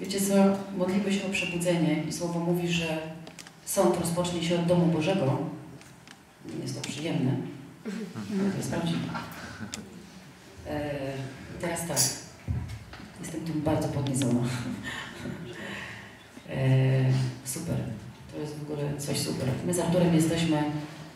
Wiecie co, modlimy się o przebudzenie i Słowo mówi, że sąd rozpocznie się od domu Bożego. Nie jest to przyjemne, to jest prawdziwe. E, teraz tak, jestem tym bardzo podniecona. E, super, to jest w ogóle coś super. My z Arturem jesteśmy,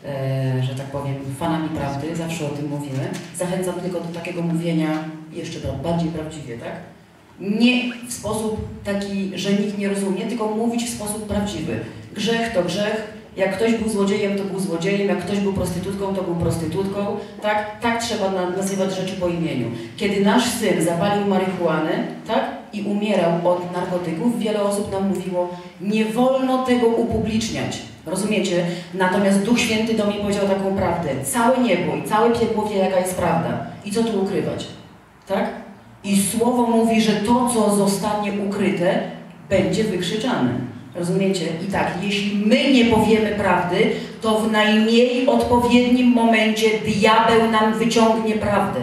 e, że tak powiem, fanami prawdy, zawsze o tym mówimy. Zachęcam tylko do takiego mówienia jeszcze bardziej prawdziwie, tak? Nie w sposób taki, że nikt nie rozumie, tylko mówić w sposób prawdziwy. Grzech to grzech, jak ktoś był złodziejem, to był złodziejem, jak ktoś był prostytutką, to był prostytutką. Tak, tak trzeba nazywać rzeczy po imieniu. Kiedy nasz syn zapalił marihuanę, tak, i umierał od narkotyków, wiele osób nam mówiło, nie wolno tego upubliczniać. Rozumiecie? Natomiast Duch Święty do mnie powiedział taką prawdę. Całe niebo i całe piekło wie, jaka jest prawda. I co tu ukrywać? Tak? I Słowo mówi, że to, co zostanie ukryte, będzie wykrzyczane. Rozumiecie? I tak, jeśli my nie powiemy prawdy, to w najmniej odpowiednim momencie diabeł nam wyciągnie prawdę.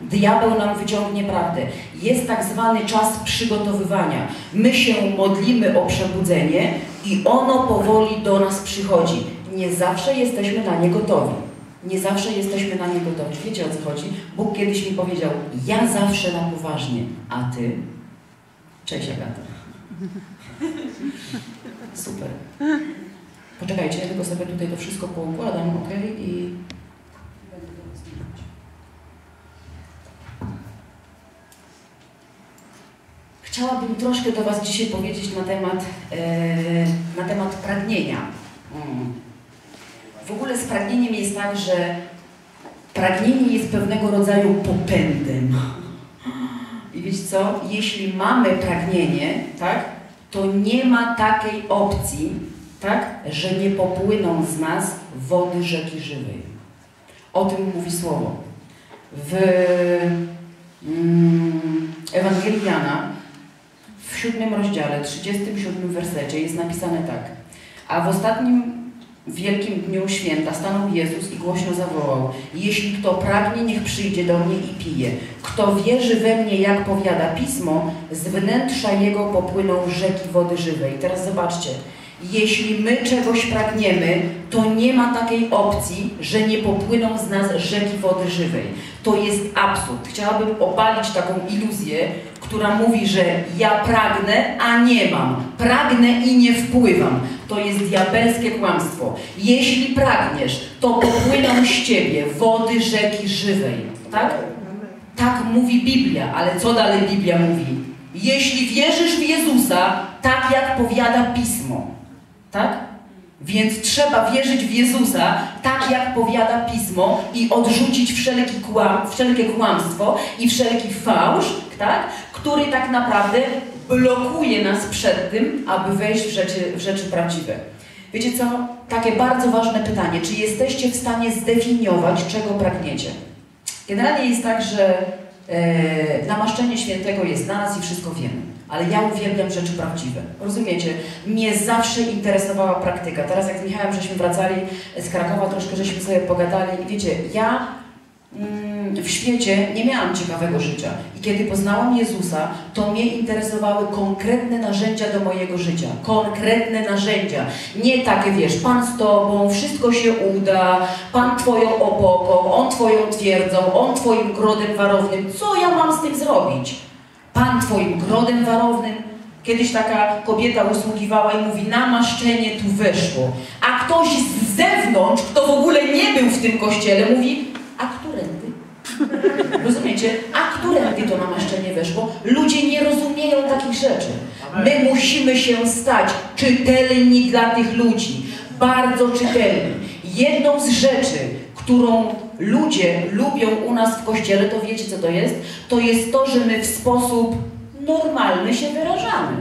Diabeł nam wyciągnie prawdę. Jest tak zwany czas przygotowywania. My się modlimy o przebudzenie i ono powoli do nas przychodzi. Nie zawsze jesteśmy na nie gotowi. Nie zawsze jesteśmy na nie gotowi. Wiecie o co chodzi? Bóg kiedyś mi powiedział, ja zawsze na poważnie, a ty? Cześć Agata. Super. Poczekajcie, ja tylko sobie tutaj to wszystko poukładam, ok? I Chciałabym troszkę do Was dzisiaj powiedzieć na temat, e, na temat pragnienia. Mm. W ogóle pragnieniem jest tak, że pragnienie jest pewnego rodzaju popędem. I wiecie co? Jeśli mamy pragnienie, tak, to nie ma takiej opcji, tak, że nie popłyną z nas wody rzeki żywej. O tym mówi Słowo. W mm, Ewangelii Jana w siódmym rozdziale, 37 wersecie jest napisane tak. A w ostatnim w wielkim dniu święta stanął Jezus i głośno zawołał: Jeśli kto pragnie, niech przyjdzie do mnie i pije. Kto wierzy we mnie, jak powiada pismo, z wnętrza jego popłyną rzeki wody żywej. Teraz zobaczcie. Jeśli my czegoś pragniemy, to nie ma takiej opcji, że nie popłyną z nas rzeki wody żywej. To jest absurd. Chciałabym opalić taką iluzję, która mówi, że ja pragnę, a nie mam. Pragnę i nie wpływam. To jest diabelskie kłamstwo. Jeśli pragniesz, to popłyną z ciebie wody rzeki żywej. Tak? Tak mówi Biblia, ale co dalej Biblia mówi? Jeśli wierzysz w Jezusa, tak jak powiada Pismo. Tak? Więc trzeba wierzyć w Jezusa, tak jak powiada Pismo i odrzucić wszelki kłam, wszelkie kłamstwo i wszelki fałsz, tak? Który tak naprawdę blokuje nas przed tym, aby wejść w rzeczy, w rzeczy prawdziwe. Wiecie co? Takie bardzo ważne pytanie. Czy jesteście w stanie zdefiniować, czego pragniecie? Generalnie jest tak, że e, namaszczenie świętego jest na nas i wszystko wiemy. Ale ja uwielbiam rzeczy prawdziwe. Rozumiecie? Mnie zawsze interesowała praktyka. Teraz jak z Michałem żeśmy wracali z Krakowa, troszkę żeśmy sobie pogadali. I wiecie, ja w świecie nie miałam ciekawego życia. I kiedy poznałam Jezusa, to mnie interesowały konkretne narzędzia do mojego życia. Konkretne narzędzia. Nie takie, wiesz, Pan z Tobą, wszystko się uda, Pan Twoją opoką, On Twoją twierdzą, On Twoim grodem warownym. Co ja mam z tym zrobić? Pan Twoim grodem warownym. Kiedyś taka kobieta usługiwała i mówi, namaszczenie tu weszło. A ktoś z zewnątrz, kto w ogóle nie był w tym kościele, mówi, a którędy? Rozumiecie? A którędy to namaszczenie weszło? Ludzie nie rozumieją takich rzeczy. My musimy się stać czytelni dla tych ludzi. Bardzo czytelni. Jedną z rzeczy, którą ludzie lubią u nas w kościele, to wiecie co to jest? To jest to, że my w sposób normalny się wyrażamy.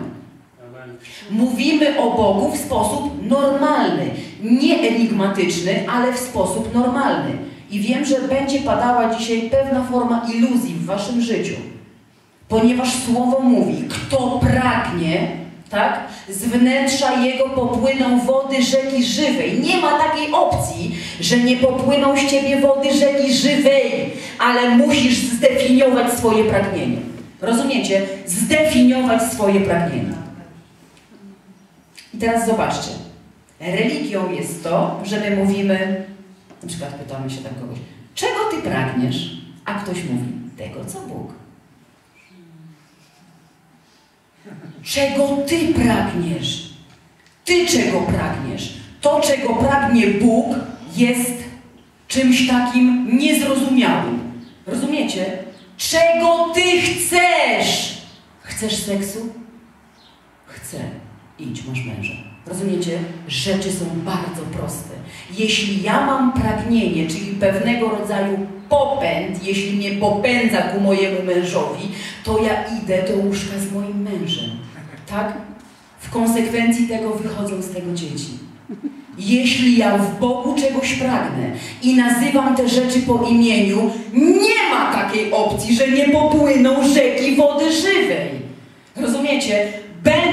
Mówimy o Bogu w sposób normalny, nie enigmatyczny, ale w sposób normalny. I wiem, że będzie padała dzisiaj pewna forma iluzji w waszym życiu, ponieważ Słowo mówi, kto pragnie, tak? Z wnętrza jego popłyną wody rzeki żywej. Nie ma takiej opcji, że nie popłyną z ciebie wody rzeki żywej, ale musisz zdefiniować swoje pragnienie. Rozumiecie? Zdefiniować swoje pragnienia. I teraz zobaczcie. Religią jest to, że my mówimy, na przykład pytamy się tak kogoś, czego ty pragniesz? A ktoś mówi, tego co Bóg. Czego ty pragniesz? Ty czego pragniesz? To, czego pragnie Bóg, jest czymś takim niezrozumiałym. Rozumiecie? Czego ty chcesz? Chcesz seksu? Chcę. Idź, masz męża. Rozumiecie? Rzeczy są bardzo proste. Jeśli ja mam pragnienie, czyli pewnego rodzaju popęd, jeśli mnie popędza ku mojemu mężowi, to ja idę do łóżka z moim mężem. Tak? W konsekwencji tego wychodzą z tego dzieci. Jeśli ja w Bogu czegoś pragnę i nazywam te rzeczy po imieniu, nie ma takiej opcji, że nie popłyną rzeki wody żywej. Rozumiecie?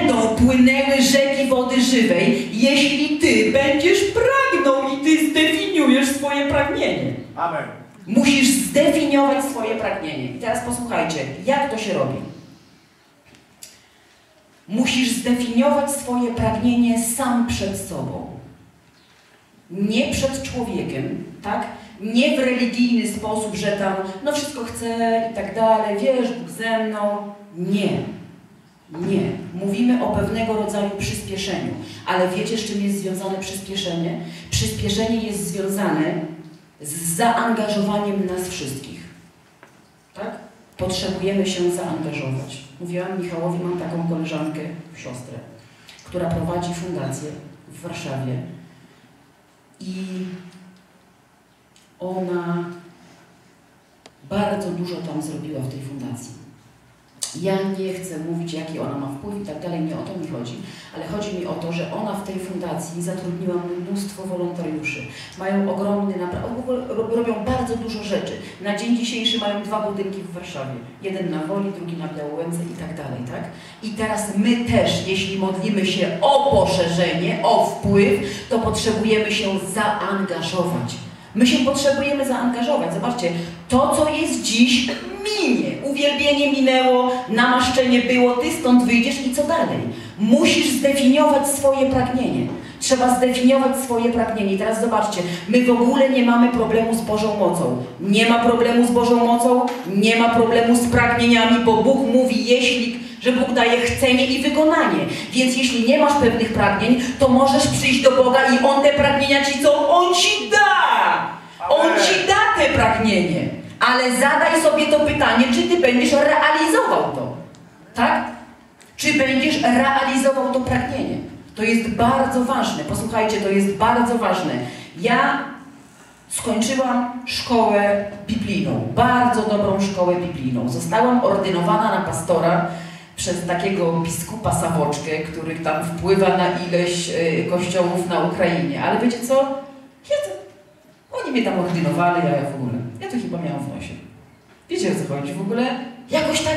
Będą płynęły rzeki wody żywej, jeśli ty będziesz pragnął i ty zdefiniujesz swoje pragnienie. Amen. Musisz zdefiniować swoje pragnienie. I teraz posłuchajcie, jak to się robi. Musisz zdefiniować swoje pragnienie sam przed sobą. Nie przed człowiekiem, tak? Nie w religijny sposób, że tam, no wszystko chcę i tak dalej, wiesz, Bóg ze mną. Nie. Nie. Mówimy o pewnego rodzaju przyspieszeniu. Ale wiecie, z czym jest związane przyspieszenie? Przyspieszenie jest związane z zaangażowaniem nas wszystkich. Tak? Potrzebujemy się zaangażować. Mówiłam Michałowi, mam taką koleżankę, siostrę, która prowadzi fundację w Warszawie i ona bardzo dużo tam zrobiła w tej fundacji. Ja nie chcę mówić, jaki ona ma wpływ i tak dalej, nie o to mi chodzi, ale chodzi mi o to, że ona w tej fundacji zatrudniła mnóstwo wolontariuszy. Mają ogromny, naprawdę, robią bardzo dużo rzeczy. Na dzień dzisiejszy mają dwa budynki w Warszawie. Jeden na Woli, drugi na Białołęce i tak dalej, tak? I teraz my też, jeśli modlimy się o poszerzenie, o wpływ, to potrzebujemy się zaangażować. My się potrzebujemy zaangażować. Zobaczcie, to co jest dziś minie. Uwielbienie minęło, namaszczenie było, ty stąd wyjdziesz i co dalej? Musisz zdefiniować swoje pragnienie. Trzeba zdefiniować swoje pragnienie. I teraz zobaczcie, my w ogóle nie mamy problemu z Bożą mocą. Nie ma problemu z Bożą mocą, nie ma problemu z pragnieniami, bo Bóg mówi, jeśli, że Bóg daje chcenie i wykonanie. Więc jeśli nie masz pewnych pragnień, to możesz przyjść do Boga i On te pragnienia ci co? On ci da! On ci da te pragnienie. Ale zadaj sobie to pytanie, czy ty będziesz realizował to. Tak? Czy będziesz realizował to pragnienie? To jest bardzo ważne. Posłuchajcie, to jest bardzo ważne. Ja skończyłam szkołę biblijną, bardzo dobrą szkołę biblijną. Zostałam ordynowana na pastora przez takiego biskupa Sawoczkę, który tam wpływa na ileś y, kościołów na Ukrainie. Ale wiecie co? Ja oni mnie tam ordynowali, a ja w ogóle. Ja to chyba miałam w nosie. Wiecie o co chodzi? W ogóle jakoś tak.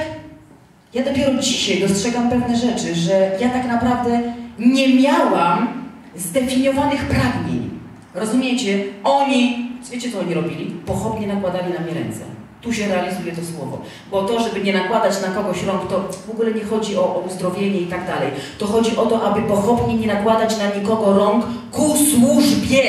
Ja dopiero dzisiaj dostrzegam pewne rzeczy, że ja tak naprawdę nie miałam zdefiniowanych pragnień. Rozumiecie? Oni, wiecie co oni robili? Pochopnie nakładali na mnie ręce. Tu się realizuje to słowo. Bo to, żeby nie nakładać na kogoś rąk, to w ogóle nie chodzi o, o uzdrowienie i tak dalej. To chodzi o to, aby pochopnie nie nakładać na nikogo rąk ku służbie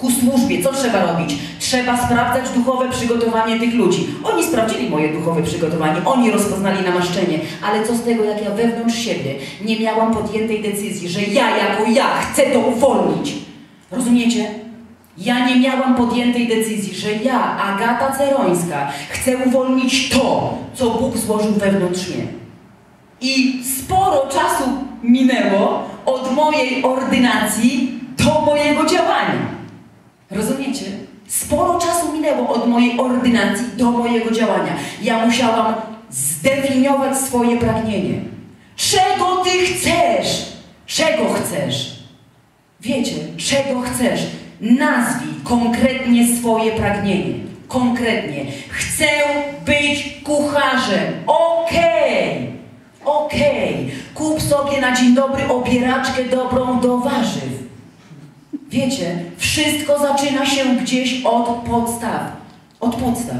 ku służbie. Co trzeba robić? Trzeba sprawdzać duchowe przygotowanie tych ludzi. Oni sprawdzili moje duchowe przygotowanie, oni rozpoznali namaszczenie, ale co z tego, jak ja wewnątrz siebie nie miałam podjętej decyzji, że ja jako ja chcę to uwolnić. Rozumiecie? Ja nie miałam podjętej decyzji, że ja, Agata Cerońska, chcę uwolnić to, co Bóg złożył wewnątrz mnie. I sporo czasu minęło od mojej ordynacji do mojego działania. Rozumiecie? Sporo czasu minęło od mojej ordynacji do mojego działania. Ja musiałam zdefiniować swoje pragnienie. Czego ty chcesz? Czego chcesz? Wiecie, czego chcesz? Nazwij konkretnie swoje pragnienie. Konkretnie. Chcę być kucharzem. Okej. Okay. Okej. Okay. Kup sobie na dzień dobry obieraczkę dobrą do warzyw. Wiecie, wszystko zaczyna się gdzieś od podstaw. Od podstaw.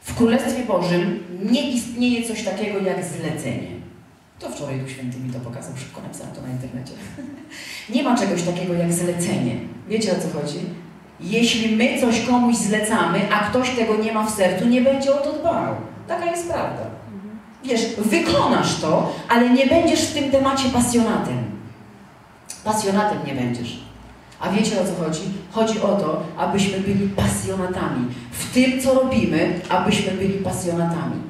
W Królestwie Bożym nie istnieje coś takiego jak zlecenie. To wczoraj Duch Święty mi to pokazał, szybko napisałam to na internecie. nie ma czegoś takiego jak zlecenie. Wiecie o co chodzi? Jeśli my coś komuś zlecamy, a ktoś tego nie ma w sercu, nie będzie o to dbał. Taka jest prawda. Wiesz, wykonasz to, ale nie będziesz w tym temacie pasjonatem. Pasjonatem nie będziesz. A wiecie o co chodzi? Chodzi o to, abyśmy byli pasjonatami. W tym, co robimy, abyśmy byli pasjonatami.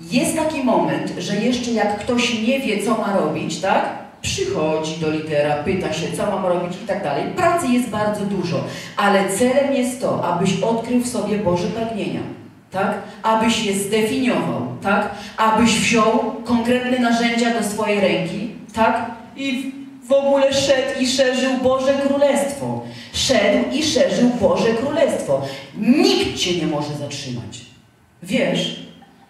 Jest taki moment, że jeszcze jak ktoś nie wie, co ma robić, tak? Przychodzi do lidera, pyta się, co mam robić i tak dalej. Pracy jest bardzo dużo, ale celem jest to, abyś odkrył w sobie Boże pragnienia, tak? Abyś je zdefiniował, tak? Abyś wziął konkretne narzędzia do swojej ręki, tak? I w ogóle szedł i szerzył Boże Królestwo. Szedł i szerzył Boże Królestwo. Nikt Cię nie może zatrzymać. Wiesz,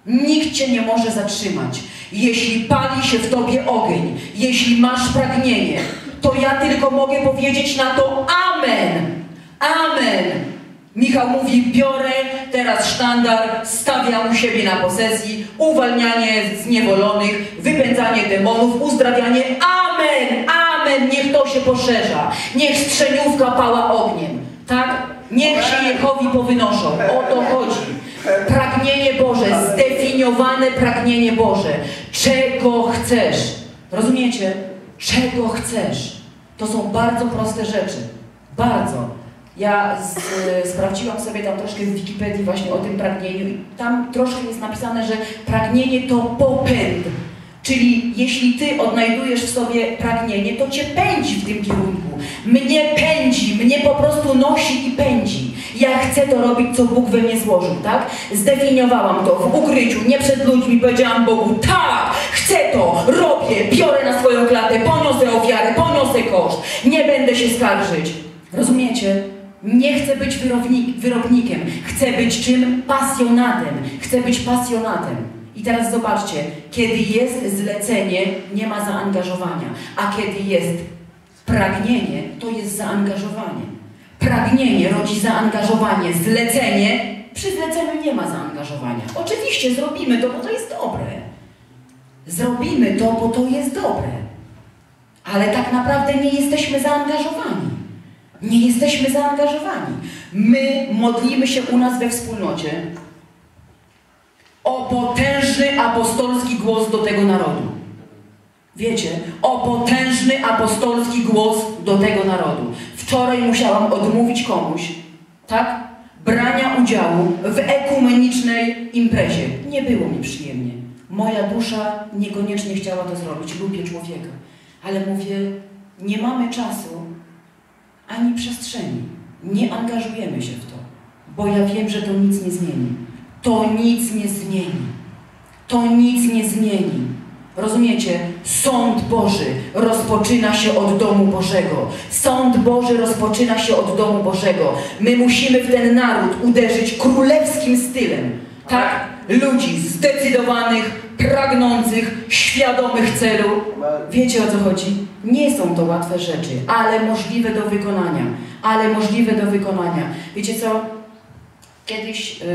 nikt Cię nie może zatrzymać. Jeśli pali się w Tobie ogień, jeśli masz pragnienie, to ja tylko mogę powiedzieć na to Amen. Amen. Michał mówi, biorę teraz sztandar, stawiam u siebie na posesji, uwalnianie zniewolonych, wypędzanie demonów, uzdrawianie. Amen, amen, niech to się poszerza. Niech strzeniówka pała ogniem, tak? Niech się Jehowi powynoszą. O to chodzi. Pragnienie Boże, zdefiniowane pragnienie Boże. Czego chcesz? Rozumiecie? Czego chcesz? To są bardzo proste rzeczy. Bardzo. Ja z, sprawdziłam sobie tam troszkę w Wikipedii właśnie o tym pragnieniu i tam troszkę jest napisane, że pragnienie to popęd. Czyli jeśli Ty odnajdujesz w sobie pragnienie, to Cię pędzi w tym kierunku. Mnie pędzi, mnie po prostu nosi i pędzi. Ja chcę to robić, co Bóg we mnie złożył, tak? Zdefiniowałam to w ukryciu, nie przed ludźmi, powiedziałam Bogu, tak, chcę to, robię, biorę na swoją klatę, poniosę ofiarę, poniosę koszt, nie będę się skarżyć. Rozumiecie? Nie chcę być wyrobnik, wyrobnikiem, chcę być czym? Pasjonatem. Chcę być pasjonatem. I teraz zobaczcie, kiedy jest zlecenie, nie ma zaangażowania, a kiedy jest pragnienie, to jest zaangażowanie. Pragnienie rodzi zaangażowanie, zlecenie, przy zleceniu nie ma zaangażowania. Oczywiście zrobimy to, bo to jest dobre. Zrobimy to, bo to jest dobre. Ale tak naprawdę nie jesteśmy zaangażowani. Nie jesteśmy zaangażowani. My modlimy się u nas we wspólnocie o potężny apostolski głos do tego narodu. Wiecie, o potężny apostolski głos do tego narodu. Wczoraj musiałam odmówić komuś, tak? Brania udziału w ekumenicznej imprezie. Nie było mi przyjemnie. Moja dusza niekoniecznie chciała to zrobić. Lubię człowieka. Ale mówię, nie mamy czasu ani przestrzeni. Nie angażujemy się w to, bo ja wiem, że to nic nie zmieni. To nic nie zmieni. To nic nie zmieni. Rozumiecie? Sąd Boży rozpoczyna się od domu Bożego. Sąd Boży rozpoczyna się od domu Bożego. My musimy w ten naród uderzyć królewskim stylem. Tak? Ludzi zdecydowanych, pragnących, świadomych celu. Wiecie o co chodzi? Nie są to łatwe rzeczy, ale możliwe do wykonania. Ale możliwe do wykonania. Wiecie co? Kiedyś yy,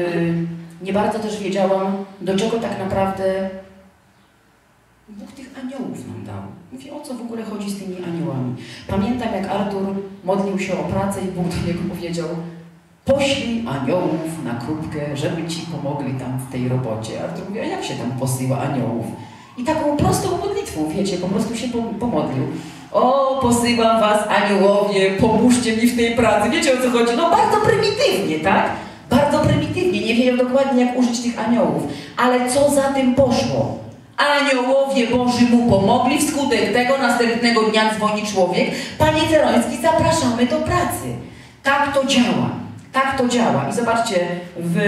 nie bardzo też wiedziałam, do czego tak naprawdę Bóg tych aniołów nam dał. Mówię, o co w ogóle chodzi z tymi aniołami. Pamiętam, jak Artur modlił się o pracę i Bóg do niego powiedział, poślij aniołów na krótkę, żeby ci pomogli tam w tej robocie. Artur mówi, a jak się tam posyła aniołów? I taką prostą modlitwą, wiecie, po prostu się pomodlił. O, posyłam was aniołowie, pomóżcie mi w tej pracy. Wiecie o co chodzi? No bardzo prymitywnie, tak? Bardzo prymitywnie. Nie wiem dokładnie, jak użyć tych aniołów. Ale co za tym poszło? Aniołowie Boży mu pomogli, wskutek tego następnego dnia dzwoni człowiek. Panie Ceroński, zapraszamy do pracy. Tak to działa. Tak to działa. I zobaczcie, w...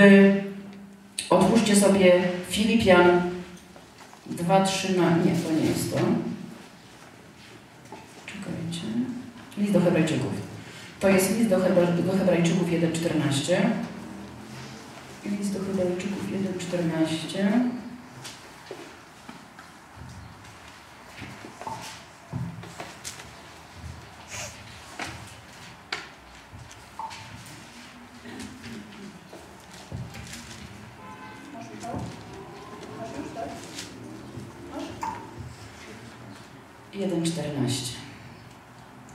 otwórzcie sobie Filipian 2, 3 na... Nie, to nie jest to. Czekajcie. List do Hebrajczyków. To jest list do, Hebra... do Hebrajczyków 1,14. List do Hebrajczyków 1,14. 1,14.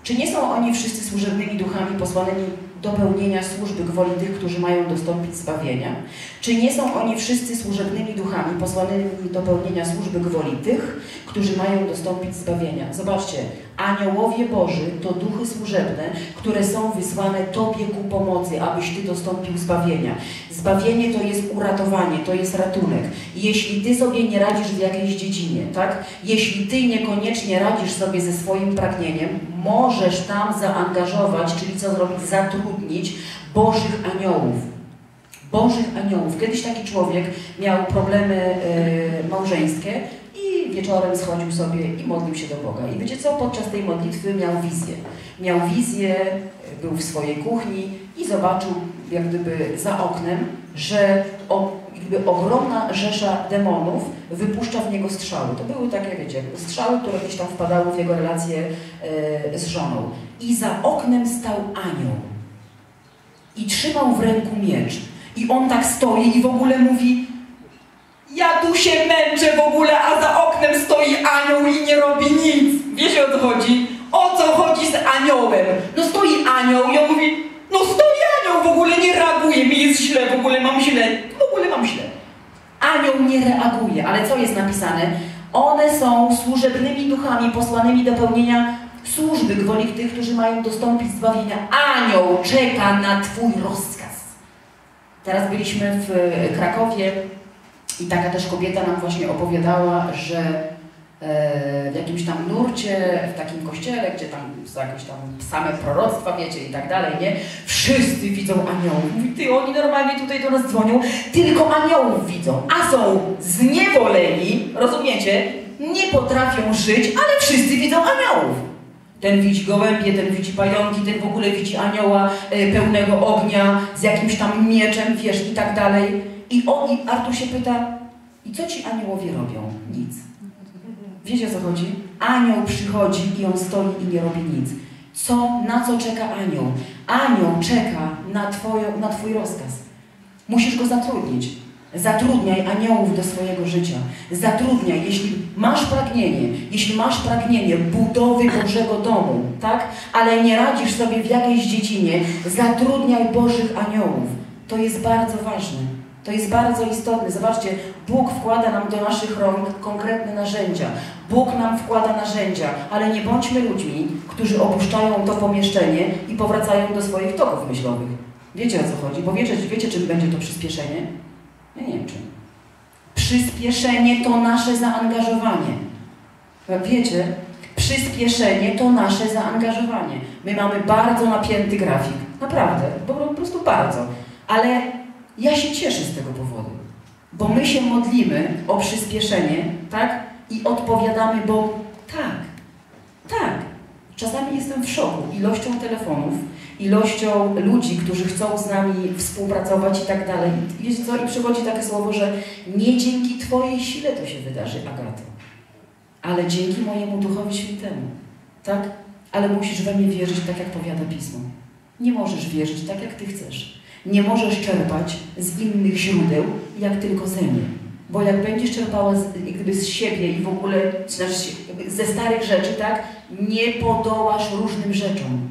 Czy nie są oni wszyscy służebnymi duchami posłanymi do pełnienia służby gwoli tych, którzy mają dostąpić zbawienia? Czy nie są oni wszyscy służebnymi duchami posłanymi do pełnienia służby gwoli tych, którzy mają dostąpić zbawienia? Zobaczcie, aniołowie Boży to duchy służebne, które są wysłane Tobie ku pomocy, abyś Ty dostąpił zbawienia. Zbawienie to jest uratowanie, to jest ratunek. Jeśli Ty sobie nie radzisz w jakiejś dziedzinie, tak? Jeśli Ty niekoniecznie radzisz sobie ze swoim pragnieniem, możesz tam zaangażować, czyli co zrobić? Zatrudnić Bożych aniołów. Bożych aniołów. Kiedyś taki człowiek miał problemy y, małżeńskie wieczorem schodził sobie i modlił się do Boga. I wiecie co? Podczas tej modlitwy miał wizję. Miał wizję, był w swojej kuchni i zobaczył jak gdyby za oknem, że o, gdyby ogromna rzesza demonów wypuszcza w niego strzały. To były takie, wiecie, strzały, które gdzieś tam wpadały w jego relacje e, z żoną. I za oknem stał anioł. I trzymał w ręku miecz. I on tak stoi i w ogóle mówi ja tu się męczę w ogóle, a za oknem stoi anioł i nie robi nic. Wiecie o co chodzi? O co chodzi z aniołem? No stoi anioł i on mówi, no stoi anioł w ogóle, nie reaguje, mi jest źle, w ogóle mam źle, w ogóle mam źle. Anioł nie reaguje, ale co jest napisane? One są służebnymi duchami posłanymi do pełnienia służby gwoli tych, którzy mają dostąpić zbawienia. Anioł czeka na Twój rozkaz. Teraz byliśmy w Krakowie i taka też kobieta nam właśnie opowiadała, że e, w jakimś tam nurcie, w takim kościele, gdzie tam są jakieś tam same proroctwa, wiecie, i tak dalej, nie? Wszyscy widzą aniołów. Mówi, ty, oni normalnie tutaj do nas dzwonią, tylko aniołów widzą, a są zniewoleni, rozumiecie? Nie potrafią żyć, ale wszyscy widzą aniołów. Ten widzi gołębie, ten widzi pająki, ten w ogóle widzi anioła e, pełnego ognia z jakimś tam mieczem, wiesz, i tak dalej. I on, i Artur się pyta, i co ci aniołowie robią? Nic. Wiecie o co chodzi? Anioł przychodzi i on stoi i nie robi nic. Co, na co czeka anioł? Anioł czeka na, twoje, na twój rozkaz. Musisz go zatrudnić. Zatrudniaj aniołów do swojego życia. Zatrudniaj, jeśli masz pragnienie, jeśli masz pragnienie budowy Bożego domu, tak? Ale nie radzisz sobie w jakiejś dziedzinie, zatrudniaj Bożych aniołów. To jest bardzo ważne. To jest bardzo istotne. Zobaczcie, Bóg wkłada nam do naszych rąk konkretne narzędzia. Bóg nam wkłada narzędzia, ale nie bądźmy ludźmi, którzy opuszczają to pomieszczenie i powracają do swoich toków myślowych. Wiecie o co chodzi? Bo wiecie, wiecie czym będzie to przyspieszenie? Ja nie wiem czym. Przyspieszenie to nasze zaangażowanie. Wiecie, przyspieszenie to nasze zaangażowanie. My mamy bardzo napięty grafik. Naprawdę, po prostu bardzo. Ale ja się cieszę z tego powodu, bo my się modlimy o przyspieszenie, tak? I odpowiadamy, bo tak, tak. Czasami jestem w szoku ilością telefonów, ilością ludzi, którzy chcą z nami współpracować i tak dalej. Co? I przychodzi takie słowo, że nie dzięki Twojej sile to się wydarzy, Agato, ale dzięki mojemu Duchowi Świętemu, tak? Ale musisz we mnie wierzyć tak, jak powiada Pismo. Nie możesz wierzyć tak, jak Ty chcesz. Nie możesz czerpać z innych źródeł, jak tylko ze mnie. Bo jak będziesz czerpała z, z siebie i w ogóle znaczy ze starych rzeczy, tak, nie podołasz różnym rzeczom.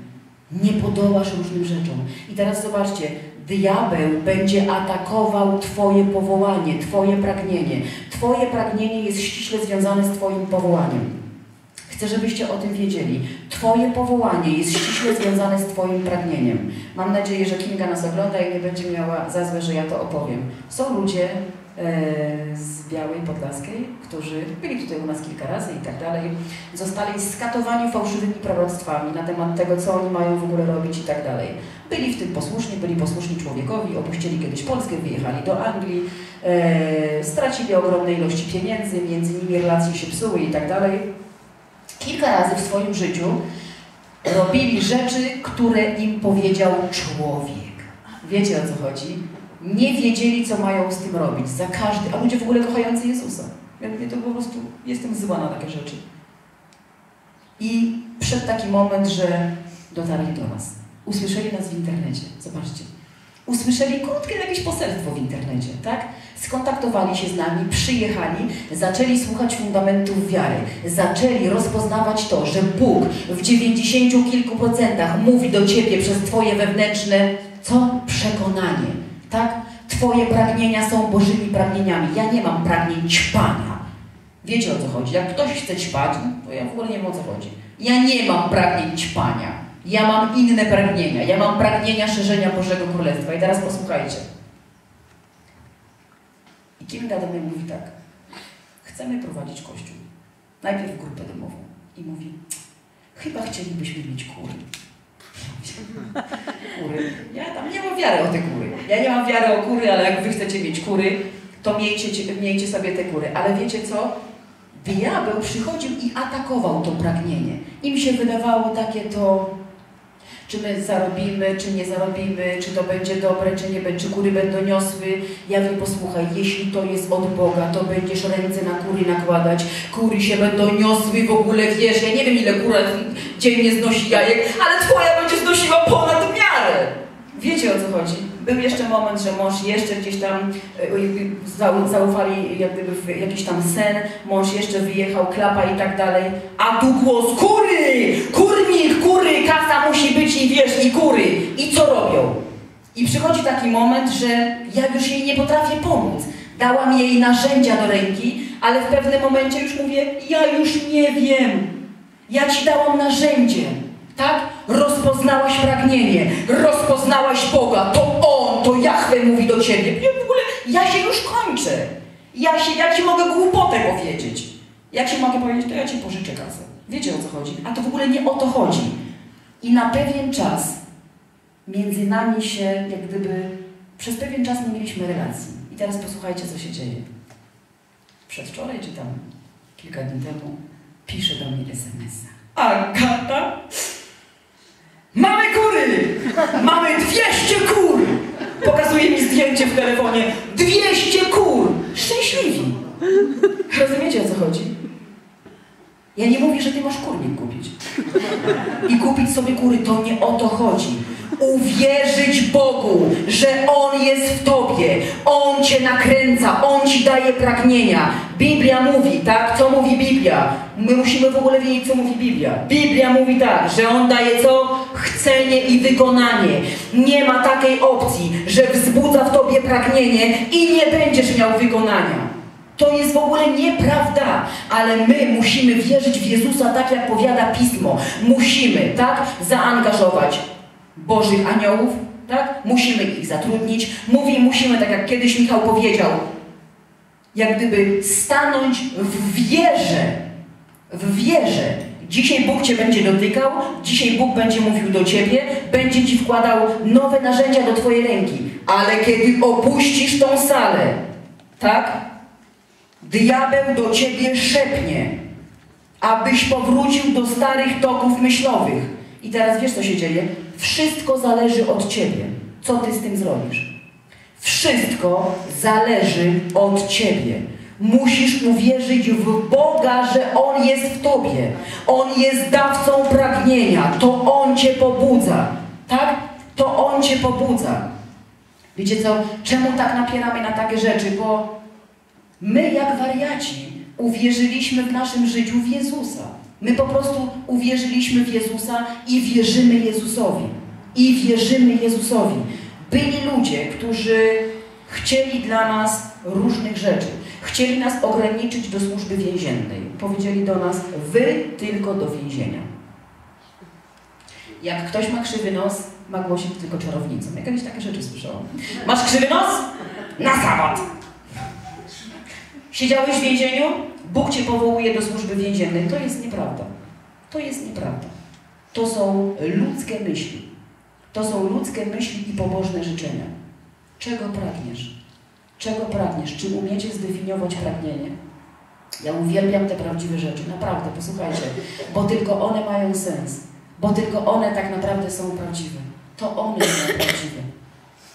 Nie podołasz różnym rzeczom. I teraz zobaczcie, diabeł będzie atakował Twoje powołanie, Twoje pragnienie. Twoje pragnienie jest ściśle związane z Twoim powołaniem. Chcę, żebyście o tym wiedzieli. Twoje powołanie jest ściśle związane z Twoim pragnieniem. Mam nadzieję, że Kinga nas ogląda i nie będzie miała za złe, że ja to opowiem. Są ludzie e, z Białej Podlaskiej, którzy byli tutaj u nas kilka razy i tak dalej, zostali skatowani fałszywymi proroctwami na temat tego, co oni mają w ogóle robić i tak dalej. Byli w tym posłuszni, byli posłuszni człowiekowi, opuścili kiedyś Polskę, wyjechali do Anglii, e, stracili ogromne ilości pieniędzy, między nimi relacje się psuły i tak dalej kilka razy w swoim życiu robili rzeczy, które im powiedział człowiek. Wiecie o co chodzi? Nie wiedzieli, co mają z tym robić. Za każdy, a ludzie w ogóle kochający Jezusa. Ja mówię, to po prostu jestem zła na takie rzeczy. I przed taki moment, że dotarli do nas. Usłyszeli nas w internecie. Zobaczcie. Usłyszeli krótkie jakieś poselstwo w internecie, tak? Skontaktowali się z nami, przyjechali, zaczęli słuchać fundamentów wiary, zaczęli rozpoznawać to, że Bóg w dziewięćdziesięciu kilku procentach mówi do Ciebie przez Twoje wewnętrzne, co? Przekonanie, tak? Twoje pragnienia są Bożymi pragnieniami. Ja nie mam pragnień ćpania. Wiecie o co chodzi? Jak ktoś chce ćpać, to ja w ogóle nie wiem o co chodzi. Ja nie mam pragnień ćpania. Ja mam inne pragnienia. Ja mam pragnienia szerzenia Bożego Królestwa. I teraz posłuchajcie. I Kim Gadamer mówi tak. Chcemy prowadzić kościół. Najpierw grupę domową. I mówi, chyba chcielibyśmy mieć kury. Kury. Ja tam nie mam wiary o te kury. Ja nie mam wiary o kury, ale jak wy chcecie mieć kury, to miejcie, miejcie sobie te kury. Ale wiecie co? Diabeł przychodził i atakował to pragnienie. Im się wydawało takie to czy my zarobimy, czy nie zarobimy, czy to będzie dobre, czy nie będzie, czy kury będą niosły. Ja wiem, posłuchaj, jeśli to jest od Boga, to będziesz ręce na kury nakładać, kury się będą niosły w ogóle, wiesz, ja nie wiem ile kura dziennie znosi jajek, ale twoja będzie znosiła ponad miarę. Wiecie o co chodzi? Był jeszcze moment, że mąż jeszcze gdzieś tam e, zaufali jak gdyby w jakiś tam sen, mąż jeszcze wyjechał, klapa i tak dalej, a tu głos kury, kurnik, kury, kasa musi być i wiesz, i kury. I co robią? I przychodzi taki moment, że ja już jej nie potrafię pomóc. Dałam jej narzędzia do ręki, ale w pewnym momencie już mówię, ja już nie wiem. Ja ci dałam narzędzie. Tak? Rozpoznałaś pragnienie, rozpoznałaś Boga, to On, to Jahwe mówi do Ciebie. w ogóle, ja się już kończę. Ja, się, ja Ci mogę głupotę powiedzieć. Jak się mogę powiedzieć, to ja Ci pożyczę kasę. Wiecie o co chodzi? A to w ogóle nie o to chodzi. I na pewien czas między nami się, jak gdyby, przez pewien czas nie mieliśmy relacji. I teraz posłuchajcie, co się dzieje. Przedwczoraj, czy tam kilka dni temu, pisze do mnie SMS-a. Agata, Mamy kury! Mamy 200 kur! Pokazuje mi zdjęcie w telefonie. 200 kur! Szczęśliwi! Rozumiecie o co chodzi? Ja nie mówię, że ty masz kurnik kupić. I kupić sobie kury, to nie o to chodzi. Uwierzyć Bogu, że On jest w Tobie. On Cię nakręca, On Ci daje pragnienia. Biblia mówi, tak? Co mówi Biblia? My musimy w ogóle wiedzieć, co mówi Biblia. Biblia mówi tak, że On daje co? Chcenie i wykonanie. Nie ma takiej opcji, że wzbudza w Tobie pragnienie i nie będziesz miał wykonania. To jest w ogóle nieprawda, ale my musimy wierzyć w Jezusa tak, jak powiada Pismo. Musimy, tak, zaangażować Bożych aniołów, tak? Musimy ich zatrudnić. Mówi, musimy, tak jak kiedyś Michał powiedział, jak gdyby stanąć w wierze. W wierze. Dzisiaj Bóg Cię będzie dotykał, dzisiaj Bóg będzie mówił do Ciebie, będzie Ci wkładał nowe narzędzia do Twojej ręki. Ale kiedy opuścisz tą salę, tak? Diabeł do Ciebie szepnie, abyś powrócił do starych toków myślowych. I teraz wiesz, co się dzieje? Wszystko zależy od Ciebie. Co Ty z tym zrobisz? Wszystko zależy od Ciebie. Musisz uwierzyć w Boga, że On jest w Tobie. On jest dawcą pragnienia. To On Cię pobudza. Tak? To On Cię pobudza. Wiecie co? Czemu tak napieramy na takie rzeczy? Bo my, jak wariaci, uwierzyliśmy w naszym życiu w Jezusa. My po prostu uwierzyliśmy w Jezusa i wierzymy Jezusowi. I wierzymy Jezusowi. Byli ludzie, którzy chcieli dla nas różnych rzeczy. Chcieli nas ograniczyć do służby więziennej. Powiedzieli do nas, wy tylko do więzienia. Jak ktoś ma krzywy nos, ma głosić tylko czarownicą. Ja kiedyś takie rzeczy słyszałam. Masz krzywy nos? Na sabat! Siedziałeś w więzieniu? Bóg cię powołuje do służby więziennej. To jest nieprawda. To jest nieprawda. To są ludzkie myśli. To są ludzkie myśli i pobożne życzenia. Czego pragniesz? Czego pragniesz? Czy umiecie zdefiniować pragnienie? Ja uwielbiam te prawdziwe rzeczy, naprawdę, posłuchajcie, bo tylko one mają sens, bo tylko one tak naprawdę są prawdziwe. To one są prawdziwe.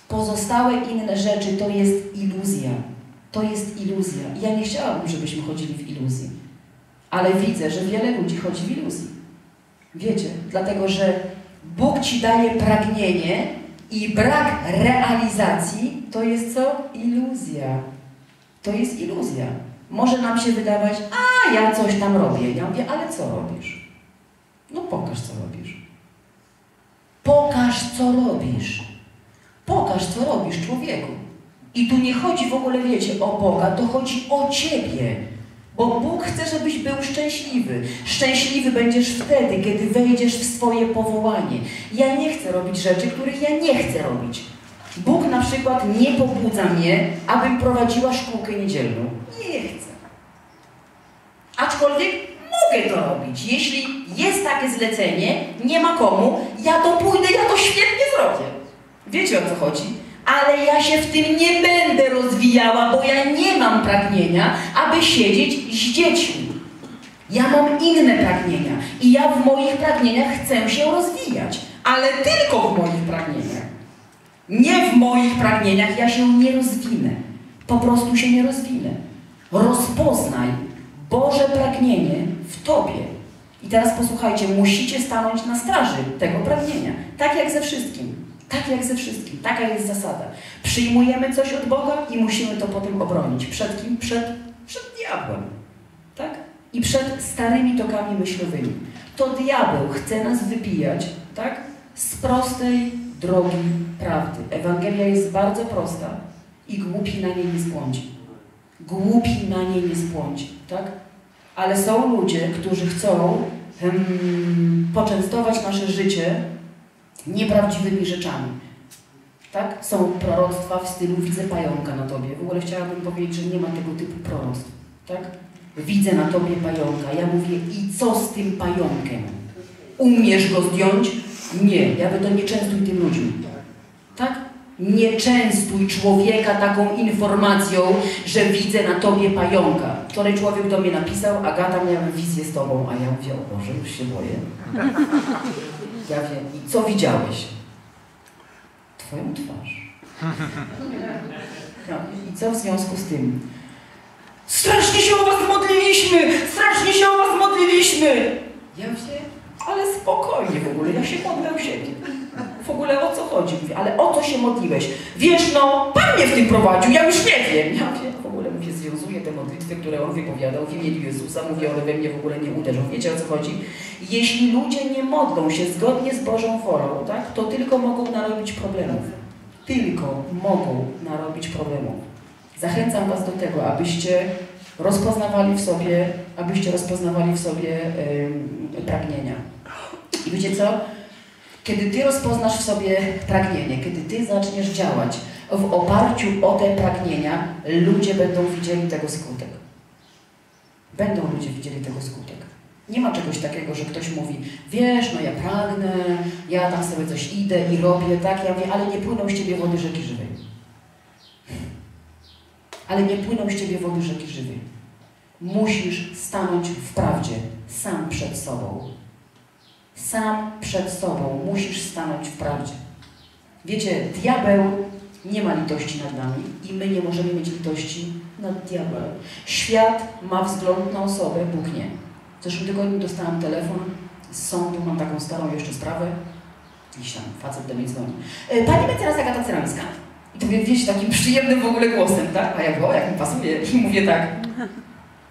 Pozostałe inne rzeczy to jest iluzja. To jest iluzja. Ja nie chciałabym, żebyśmy chodzili w iluzji. Ale widzę, że wiele ludzi chodzi w iluzji. Wiecie, dlatego że Bóg ci daje pragnienie i brak realizacji to jest co? Iluzja. To jest iluzja. Może nam się wydawać, a ja coś tam robię. Ja mówię, ale co robisz? No pokaż, co robisz. Pokaż, co robisz. Pokaż, co robisz, człowieku. I tu nie chodzi w ogóle, wiecie, o Boga, to chodzi o Ciebie. Bo Bóg chce, żebyś był szczęśliwy. Szczęśliwy będziesz wtedy, kiedy wejdziesz w swoje powołanie. Ja nie chcę robić rzeczy, których ja nie chcę robić. Bóg na przykład nie pobudza mnie, abym prowadziła szkółkę niedzielną. Nie chcę. Aczkolwiek mogę to robić. Jeśli jest takie zlecenie, nie ma komu, ja to pójdę, ja to świetnie zrobię. Wiecie o co chodzi? Ale ja się w tym nie będę rozwijała, bo ja nie mam pragnienia, aby siedzieć z dziećmi. Ja mam inne pragnienia i ja w moich pragnieniach chcę się rozwijać, ale tylko w moich pragnieniach. Nie w moich pragnieniach ja się nie rozwinę. Po prostu się nie rozwinę. Rozpoznaj Boże pragnienie w Tobie. I teraz posłuchajcie, musicie stanąć na straży tego pragnienia. Tak jak ze wszystkim. Tak jak ze wszystkim. Taka jest zasada. Przyjmujemy coś od Boga i musimy to potem obronić. Przed kim? Przed, przed diabłem. Tak? I przed starymi tokami myślowymi. To diabeł chce nas wybijać, tak? Z prostej drogi prawdy. Ewangelia jest bardzo prosta i głupi na niej nie zbłądzi. Głupi na niej nie zbłądzi, tak? Ale są ludzie, którzy chcą hmm, poczęstować nasze życie nieprawdziwymi rzeczami. Tak? Są proroctwa w stylu widzę pająka na tobie. W ogóle chciałabym powiedzieć, że nie ma tego typu proroctw. Tak? Widzę na tobie pająka. Ja mówię, i co z tym pająkiem? Umiesz go zdjąć? Nie. Ja by to nie częstuj tym ludźmi. Tak? Nie częstuj człowieka taką informacją, że widzę na tobie pająka. Wczoraj człowiek do mnie napisał, Agata, miałem wizję z tobą, a ja mówię, o Boże, już się boję. Ja wiem, i co widziałeś? Twoją twarz. No, I co w związku z tym? Strasznie się o was modliliśmy! Strasznie się o was modliliśmy! Ja mówię, ale spokojnie w ogóle, ja się modlę o siebie. W ogóle o co chodzi? Mówię, ale o co się modliłeś? Wiesz, no, Pan mnie w tym prowadził, ja już nie wiem. Ja mówię, w ogóle mówię, związuję te modlitwy, które On wypowiadał w imieniu Jezusa, mówię, one we mnie w ogóle nie uderzą. Wiecie o co chodzi? Jeśli ludzie nie modlą się zgodnie z Bożą wolą, tak, to tylko mogą narobić problemów. Tylko mogą narobić problemów. Zachęcam Was do tego, abyście rozpoznawali w sobie, abyście rozpoznawali w sobie yy, pragnienia. I wiecie co? Kiedy Ty rozpoznasz w sobie pragnienie, kiedy Ty zaczniesz działać w oparciu o te pragnienia, ludzie będą widzieli tego skutek. Będą ludzie widzieli tego skutek. Nie ma czegoś takiego, że ktoś mówi, wiesz, no ja pragnę, ja tam sobie coś idę i robię, tak? Ja mówię, ale nie płyną z Ciebie wody rzeki żywej. Ale nie płyną z Ciebie wody rzeki żywej. Musisz stanąć w prawdzie, sam przed sobą. Sam przed sobą musisz stanąć w prawdzie. Wiecie, diabeł nie ma litości nad nami i my nie możemy mieć litości nad diabłem. Świat ma wzgląd na osobę, Bóg nie. W zeszłym tygodniu dostałam telefon z sądu, mam taką starą jeszcze sprawę. Jakiś tam facet do mnie dzwoni. E, pani mecenas Agata Ceramska. I to mówię, wiecie, takim przyjemnym w ogóle głosem, tak? A ja go, jak mi pasuje. I mówię tak.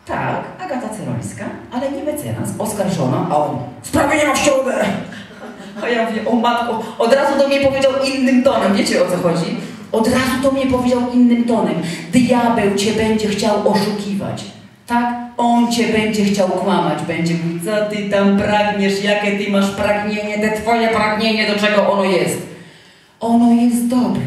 Tak, Agata Cerońska, ale nie mecenas, oskarżona, a on, sprawy nie ma. A ja mówię, o matko, od razu do mnie powiedział innym tonem, wiecie o co chodzi? Od razu do mnie powiedział innym tonem, diabeł cię będzie chciał oszukiwać, tak? On cię będzie chciał kłamać, będzie mówić, co ty tam pragniesz, jakie ty masz pragnienie, te twoje pragnienie, do czego ono jest. Ono jest dobre,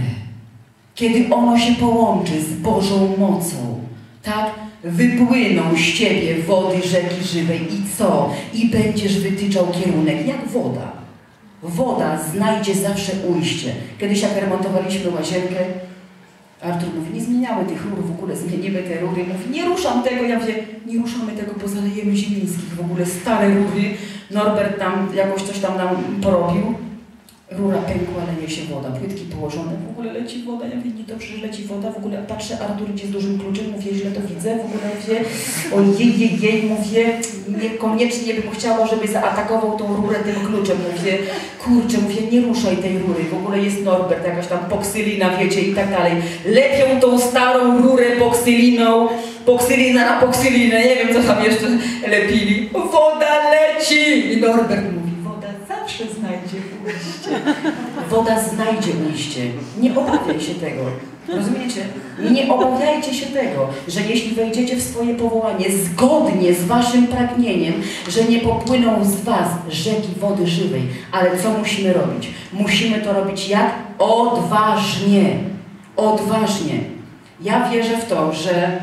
kiedy ono się połączy z Bożą mocą, tak? Wypłyną z ciebie wody rzeki żywej i co? I będziesz wytyczał kierunek jak woda. Woda znajdzie zawsze ujście. Kiedyś jak remontowaliśmy łazienkę, Artur mówi, nie zmieniamy tych rur w ogóle, zmienimy te rury. Mówi, nie ruszam tego. Ja mówię, nie ruszamy tego, bo zalejemy ziemińskich w ogóle, stare rury. Norbert tam jakoś coś tam nam porobił. Rura pękła, leje się woda, płytki położone, w ogóle leci woda, ja mówię, niedobrze, że leci woda, w ogóle patrzę, Artur idzie z dużym kluczem, mówię, źle to widzę, w ogóle mówię, ojej, jej, jej, mówię, niekoniecznie bym chciała, żeby zaatakował tą rurę tym kluczem, mówię, kurczę, mówię, nie ruszaj tej rury, w ogóle jest Norbert, jakaś tam poksylina, wiecie, i tak dalej, lepią tą starą rurę poksyliną, poksylina na poksylinę, nie wiem, co tam jeszcze lepili, woda leci! I Norbert mówi, Woda znajdzie ujście. Nie obawiaj się tego. Rozumiecie? Nie obawiajcie się tego, że jeśli wejdziecie w swoje powołanie zgodnie z waszym pragnieniem, że nie popłyną z was rzeki wody żywej. Ale co musimy robić? Musimy to robić jak? Odważnie. Odważnie. Ja wierzę w to, że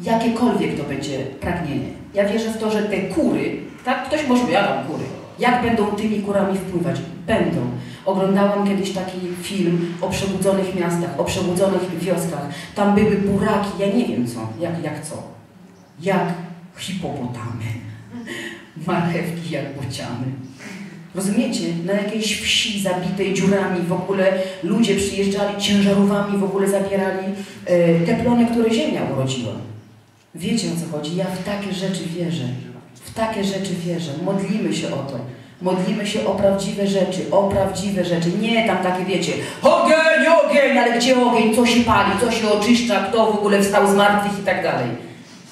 jakiekolwiek to będzie pragnienie. Ja wierzę w to, że te kury, tak? Ktoś może, ja mam kury. Jak będą tymi kurami wpływać? Będą. Oglądałam kiedyś taki film o przebudzonych miastach, o przebudzonych wioskach. Tam były buraki, ja nie wiem co, jak, jak co. Jak hipopotamy, marchewki jak bociany. Rozumiecie? Na jakiejś wsi zabitej dziurami w ogóle ludzie przyjeżdżali ciężarówami, w ogóle zabierali e, te plony, które ziemia urodziła. Wiecie o co chodzi? Ja w takie rzeczy wierzę. W takie rzeczy wierzę. Modlimy się o to. Modlimy się o prawdziwe rzeczy, o prawdziwe rzeczy. Nie tam takie, wiecie, ogień, ogień, ale gdzie ogień, co się pali, co się oczyszcza, kto w ogóle wstał z martwych i tak dalej.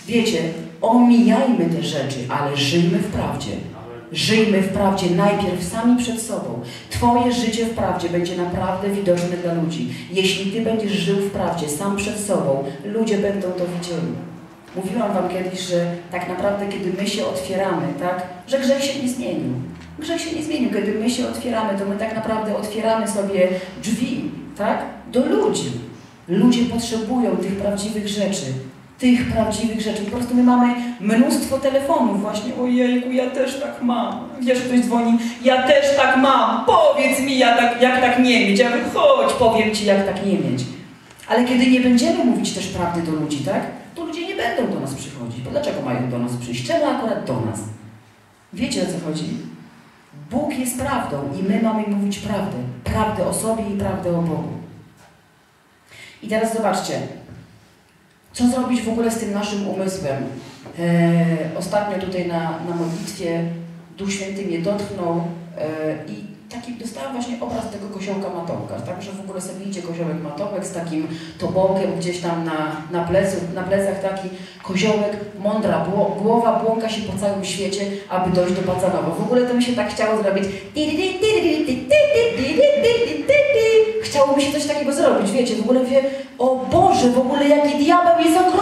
Wiecie, omijajmy te rzeczy, ale żyjmy w prawdzie. Żyjmy w prawdzie najpierw sami przed sobą. Twoje życie w prawdzie będzie naprawdę widoczne dla ludzi. Jeśli Ty będziesz żył w prawdzie sam przed sobą, ludzie będą to widzieli. Mówiłam Wam kiedyś, że tak naprawdę, kiedy my się otwieramy, tak, że grzech się nie zmienił. Grzech się nie zmienił. Kiedy my się otwieramy, to my tak naprawdę otwieramy sobie drzwi, tak, do ludzi. Ludzie potrzebują tych prawdziwych rzeczy. Tych prawdziwych rzeczy. Po prostu my mamy mnóstwo telefonów właśnie. Ojejku, ja też tak mam. Wiesz, ktoś dzwoni, ja też tak mam. Powiedz mi, ja tak, jak tak nie mieć. Ja mówię, chodź, powiem Ci, jak tak nie mieć. Ale kiedy nie będziemy mówić też prawdy do ludzi, tak? Będą do nas przychodzić. Bo dlaczego mają do nas przyjść? Czemu akurat do nas? Wiecie o co chodzi? Bóg jest prawdą i my mamy mówić prawdę. Prawdę o sobie i prawdę o Bogu. I teraz zobaczcie, co zrobić w ogóle z tym naszym umysłem? E, ostatnio tutaj na, na modlitwie Duch Święty mnie dotknął e, i taki dostałam właśnie obraz tego koziołka matołka, tak, że w ogóle sobie idzie koziołek matołek z takim tobołkiem gdzieś tam na, na, plecu, na plecach taki koziołek, mądra bło, głowa błąka się po całym świecie, aby dojść do Pacanowa. W ogóle to mi się tak chciało zrobić. Chciało mi się coś takiego zrobić, wiecie, w ogóle wie, o Boże, w ogóle jaki diabeł jest okropny,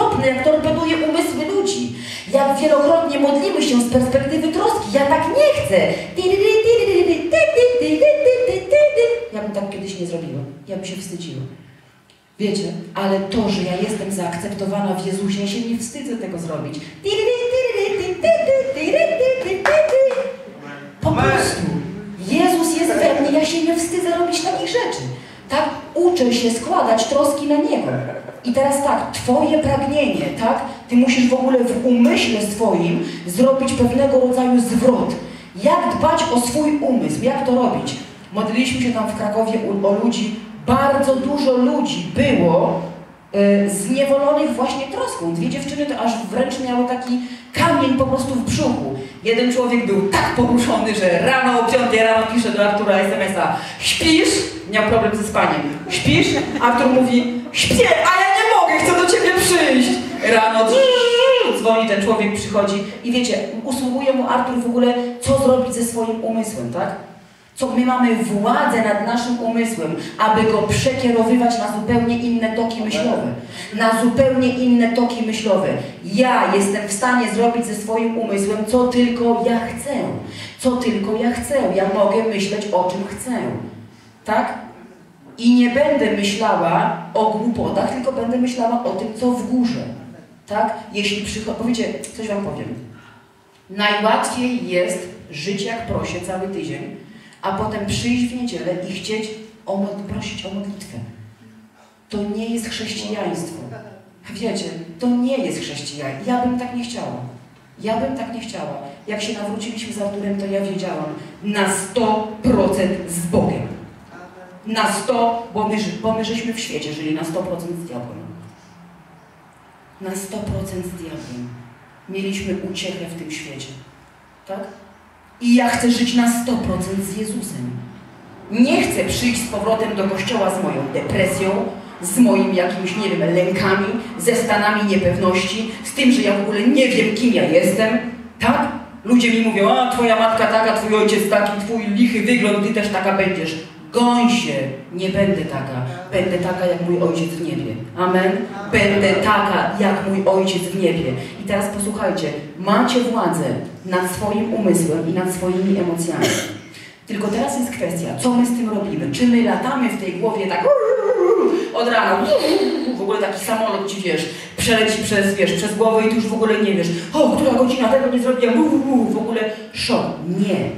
Wiecie, ale to, że ja jestem zaakceptowana w Jezusie, ja się nie wstydzę tego zrobić. Po prostu. Jezus jest we mnie, ja się nie wstydzę robić takich rzeczy. Tak? Uczę się składać troski na Niego. I teraz tak, Twoje pragnienie, tak? Ty musisz w ogóle w umyśle swoim zrobić pewnego rodzaju zwrot. Jak dbać o swój umysł? Jak to robić? Modliliśmy się tam w Krakowie o ludzi. Bardzo dużo ludzi było y, zniewolonych właśnie troską. Dwie dziewczyny to aż wręcz miały taki kamień po prostu w brzuchu. Jeden człowiek był tak poruszony, że rano o 5 rano pisze do Artura SMS-a Śpisz? Miał problem ze spaniem. Śpisz? Artur mówi Śpię, a ja nie mogę, chcę do ciebie przyjść. Rano dzwoni, ten człowiek przychodzi i wiecie, usługuje mu Artur w ogóle, co zrobić ze swoim umysłem, tak? Co my mamy władzę nad naszym umysłem, aby go przekierowywać na zupełnie inne toki myślowe. Na zupełnie inne toki myślowe. Ja jestem w stanie zrobić ze swoim umysłem, co tylko ja chcę. Co tylko ja chcę. Ja mogę myśleć o czym chcę. Tak? I nie będę myślała o głupotach, tylko będę myślała o tym, co w górze. Tak? Jeśli przychodzi... Powiecie, coś Wam powiem. Najłatwiej jest żyć jak prosie cały tydzień, a potem przyjść w niedzielę i chcieć o, prosić o modlitwę. To nie jest chrześcijaństwo. Wiecie, to nie jest chrześcijaństwo. Ja bym tak nie chciała. Ja bym tak nie chciała. Jak się nawróciliśmy z Arturem, to ja wiedziałam na 100% z Bogiem. Na 100, bo my, bo my żeśmy w świecie żyli na 100% z diabłem. Na 100% z diabłem. Mieliśmy uciechę w tym świecie. Tak? I ja chcę żyć na 100% z Jezusem. Nie chcę przyjść z powrotem do kościoła z moją depresją, z moimi jakimiś, nie wiem, lękami, ze stanami niepewności, z tym, że ja w ogóle nie wiem, kim ja jestem. Tak? Ludzie mi mówią, a twoja matka taka, twój ojciec taki, twój lichy wygląd, ty też taka będziesz. Goń się, nie będę taka. Będę taka jak mój ojciec w niebie. Amen? Będę taka jak mój ojciec w niebie. I teraz posłuchajcie, macie władzę nad swoim umysłem i nad swoimi emocjami. Tylko teraz jest kwestia, co my z tym robimy? Czy my latamy w tej głowie tak od rana, w ogóle taki samolot ci wiesz, przeleci przez, wiesz, przez głowę i ty już w ogóle nie wiesz, o, która godzina, tego nie zrobiłem, w ogóle szok. Nie.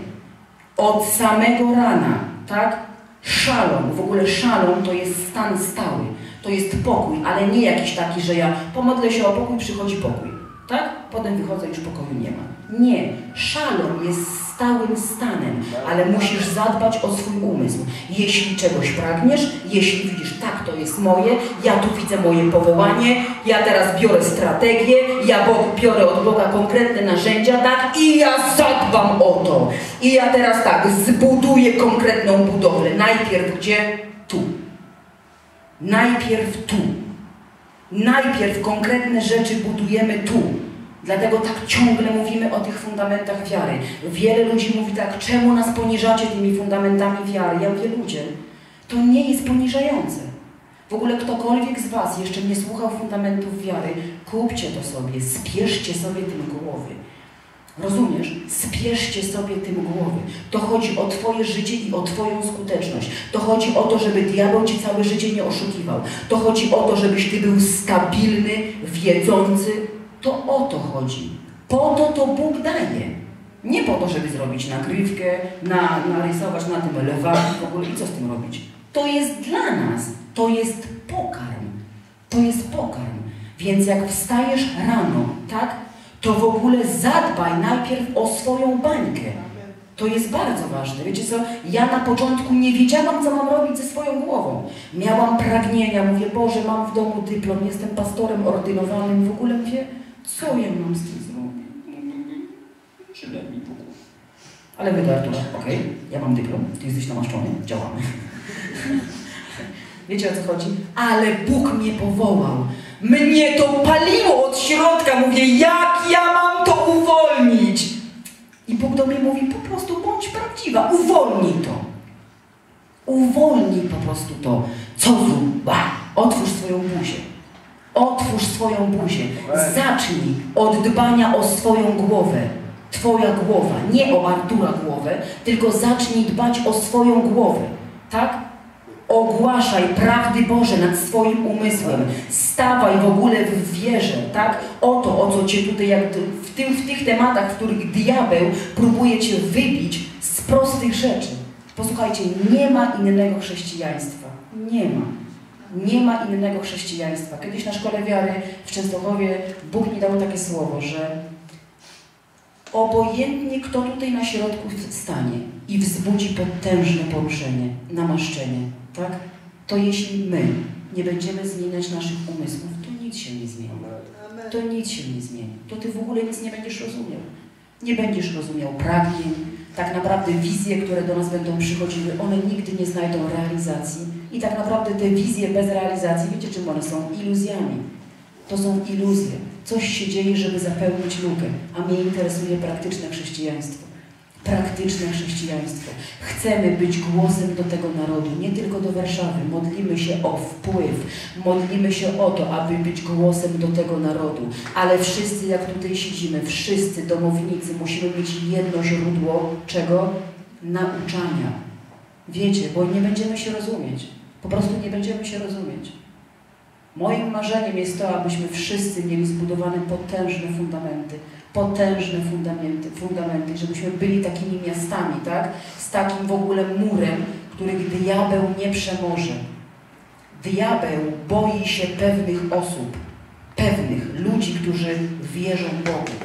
Od samego rana, tak? Szalon, w ogóle szalon to jest stan stały, to jest pokój, ale nie jakiś taki, że ja pomodlę się o pokój, przychodzi pokój, tak? Potem wychodzę, już pokoju nie ma. Nie, szalon jest stałym stanem, ale musisz zadbać o swój umysł. Jeśli czegoś pragniesz, jeśli widzisz, tak, to jest moje, ja tu widzę moje powołanie, ja teraz biorę strategię, ja biorę od Boga konkretne narzędzia, tak, i ja zadbam o to. I ja teraz tak, zbuduję konkretną budowlę. Najpierw gdzie? Tu. Najpierw tu. Najpierw konkretne rzeczy budujemy tu. Dlatego tak ciągle mówimy o tych fundamentach wiary. Wiele ludzi mówi tak, czemu nas poniżacie tymi fundamentami wiary? Ja mówię, ludzie, to nie jest poniżające. W ogóle ktokolwiek z Was jeszcze nie słuchał fundamentów wiary, kupcie to sobie, spieszcie sobie tym głowy. Rozumiesz? Spieszcie sobie tym głowy. To chodzi o Twoje życie i o Twoją skuteczność. To chodzi o to, żeby diabeł Ci całe życie nie oszukiwał. To chodzi o to, żebyś Ty był stabilny, wiedzący, to o to chodzi. Po to to Bóg daje. Nie po to, żeby zrobić nagrywkę, na, narysować na tym lewaki w ogóle i co z tym robić. To jest dla nas. To jest pokarm. To jest pokarm. Więc jak wstajesz rano, tak, to w ogóle zadbaj najpierw o swoją bańkę. To jest bardzo ważne. Wiecie co? Ja na początku nie wiedziałam, co mam robić ze swoją głową. Miałam pragnienia, mówię, Boże, mam w domu dyplom, jestem pastorem ordynowanym, w ogóle mówię, co ja mam z tym zrobić? Przyle mi Bóg. Ale my do Artura, okej, okay, ja mam dyplom, ty jesteś namaszczony, działamy. Wiecie o co chodzi? Ale Bóg mnie powołał. Mnie to paliło od środka. Mówię, jak ja mam to uwolnić? I Bóg do mnie mówi, po prostu bądź prawdziwa, uwolnij to. Uwolnij po prostu to. Co zrób? Otwórz swoją buzię. Otwórz swoją buzię. Zacznij od dbania o swoją głowę. Twoja głowa, nie o Artura głowę, tylko zacznij dbać o swoją głowę. Tak? Ogłaszaj prawdy Boże nad swoim umysłem. Stawaj w ogóle w wierze, tak? O to, o co Cię tutaj, jak w, tym, w tych tematach, w których diabeł próbuje Cię wybić z prostych rzeczy. Posłuchajcie, nie ma innego chrześcijaństwa. Nie ma. Nie ma innego chrześcijaństwa. Kiedyś na szkole wiary w Częstochowie Bóg mi dał takie słowo, że obojętnie kto tutaj na środku stanie i wzbudzi potężne poruszenie, namaszczenie, tak? To jeśli my nie będziemy zmieniać naszych umysłów, to nic się nie zmieni. To nic się nie zmieni. To ty w ogóle nic nie będziesz rozumiał. Nie będziesz rozumiał pragnień, tak naprawdę wizje, które do nas będą przychodziły, one nigdy nie znajdą realizacji. I tak naprawdę te wizje bez realizacji, wiecie czym one są? Iluzjami. To są iluzje. Coś się dzieje, żeby zapełnić lukę, a mnie interesuje praktyczne chrześcijaństwo. Praktyczne chrześcijaństwo. Chcemy być głosem do tego narodu, nie tylko do Warszawy. Modlimy się o wpływ, modlimy się o to, aby być głosem do tego narodu. Ale wszyscy, jak tutaj siedzimy, wszyscy domownicy, musimy mieć jedno źródło czego? Nauczania. Wiecie, bo nie będziemy się rozumieć. Po prostu nie będziemy się rozumieć. Moim marzeniem jest to, abyśmy wszyscy mieli zbudowane potężne fundamenty, potężne fundamenty, fundamenty, żebyśmy byli takimi miastami, tak? Z takim w ogóle murem, których diabeł nie przemoże. Diabeł boi się pewnych osób, pewnych ludzi, którzy wierzą Bogu.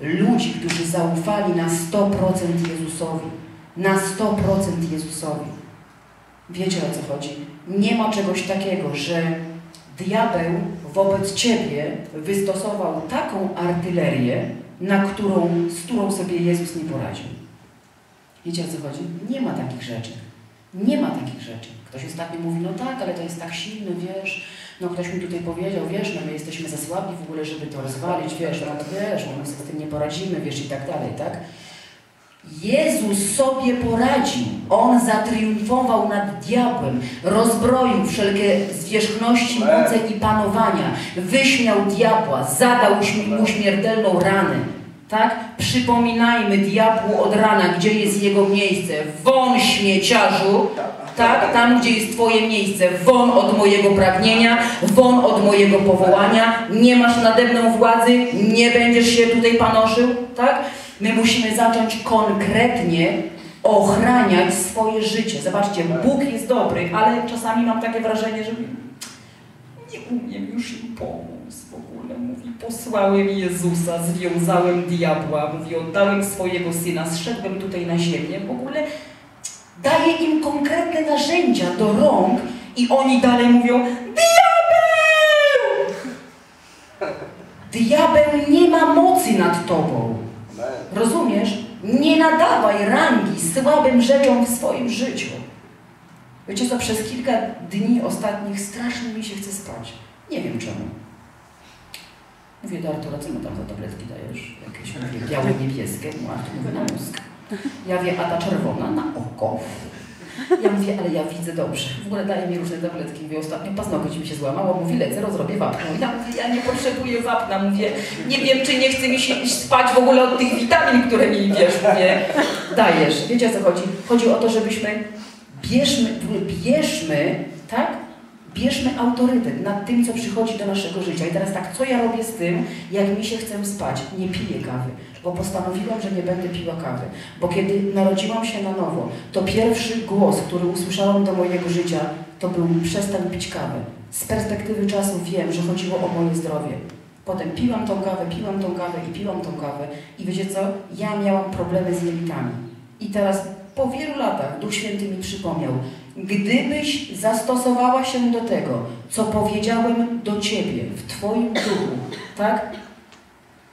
ludzi, którzy zaufali na 100% Jezusowi. Na 100% Jezusowi. Wiecie o co chodzi? Nie ma czegoś takiego, że diabeł wobec ciebie wystosował taką artylerię, na którą, z którą sobie Jezus nie poradził. Wiecie o co chodzi? Nie ma takich rzeczy. Nie ma takich rzeczy. Ktoś ostatnio mówi, no tak, ale to jest tak silny, wiesz, no ktoś mi tutaj powiedział, wiesz, no my jesteśmy za słabi w ogóle, żeby to rozwalić, wiesz, no to wiesz, no my sobie z tym nie poradzimy, wiesz, i tak dalej, tak? Jezus sobie poradził. On zatriumfował nad diabłem, rozbroił wszelkie zwierzchności, moce i panowania, wyśmiał diabła, zadał mu śmiertelną ranę. Tak? Przypominajmy diabłu od rana, gdzie jest jego miejsce. Won śmieciarzu, tak? Tam, gdzie jest Twoje miejsce. Won od mojego pragnienia, won od mojego powołania. Nie masz nade mną władzy, nie będziesz się tutaj panoszył, tak? My musimy zacząć konkretnie ochraniać swoje życie. Zobaczcie, Bóg jest dobry, ale czasami mam takie wrażenie, że nie umiem już im pomóc w ogóle. Mówi, posłałem Jezusa, związałem diabła, mówi, oddałem swojego syna, zszedłem tutaj na ziemię. W ogóle daje im konkretne narzędzia do rąk i oni dalej mówią, diabeł! Diabeł nie ma mocy nad tobą. Rozumiesz? Nie nadawaj rangi słabym rzeczom w swoim życiu. Wiecie co, przez kilka dni ostatnich strasznie mi się chce spać. Nie wiem czemu. Mówię do Artura, co mu tam za tabletki dajesz? Jakieś białe, niebieskie. No Artur mówi, na mózg. Ja wiem, a ta czerwona na oko. Ja mówię, ale ja widzę dobrze. W ogóle daje mi różne tabletki. Mówię, ostatnio paznokieć mi się złamało. Mówi, lecę, rozrobię wapno. Ja mówię, ja nie potrzebuję wapna. Mówię, nie wiem, czy nie chce mi się iść spać w ogóle od tych witamin, które mi, wiesz, mówię, dajesz. Wiecie, o co chodzi? Chodzi o to, żebyśmy bierzmy, bierzmy, tak? Bierzmy autorytet nad tym, co przychodzi do naszego życia. I teraz tak, co ja robię z tym, jak mi się chce spać? Nie piję kawy, bo postanowiłam, że nie będę piła kawy. Bo kiedy narodziłam się na nowo, to pierwszy głos, który usłyszałam do mojego życia, to był przestań pić kawę. Z perspektywy czasu wiem, że chodziło o moje zdrowie. Potem piłam tą kawę, piłam tą kawę i piłam tą kawę. I wiecie co? Ja miałam problemy z jelitami. I teraz po wielu latach Duch Święty mi przypomniał, gdybyś zastosowała się do tego, co powiedziałem do Ciebie w Twoim duchu, tak?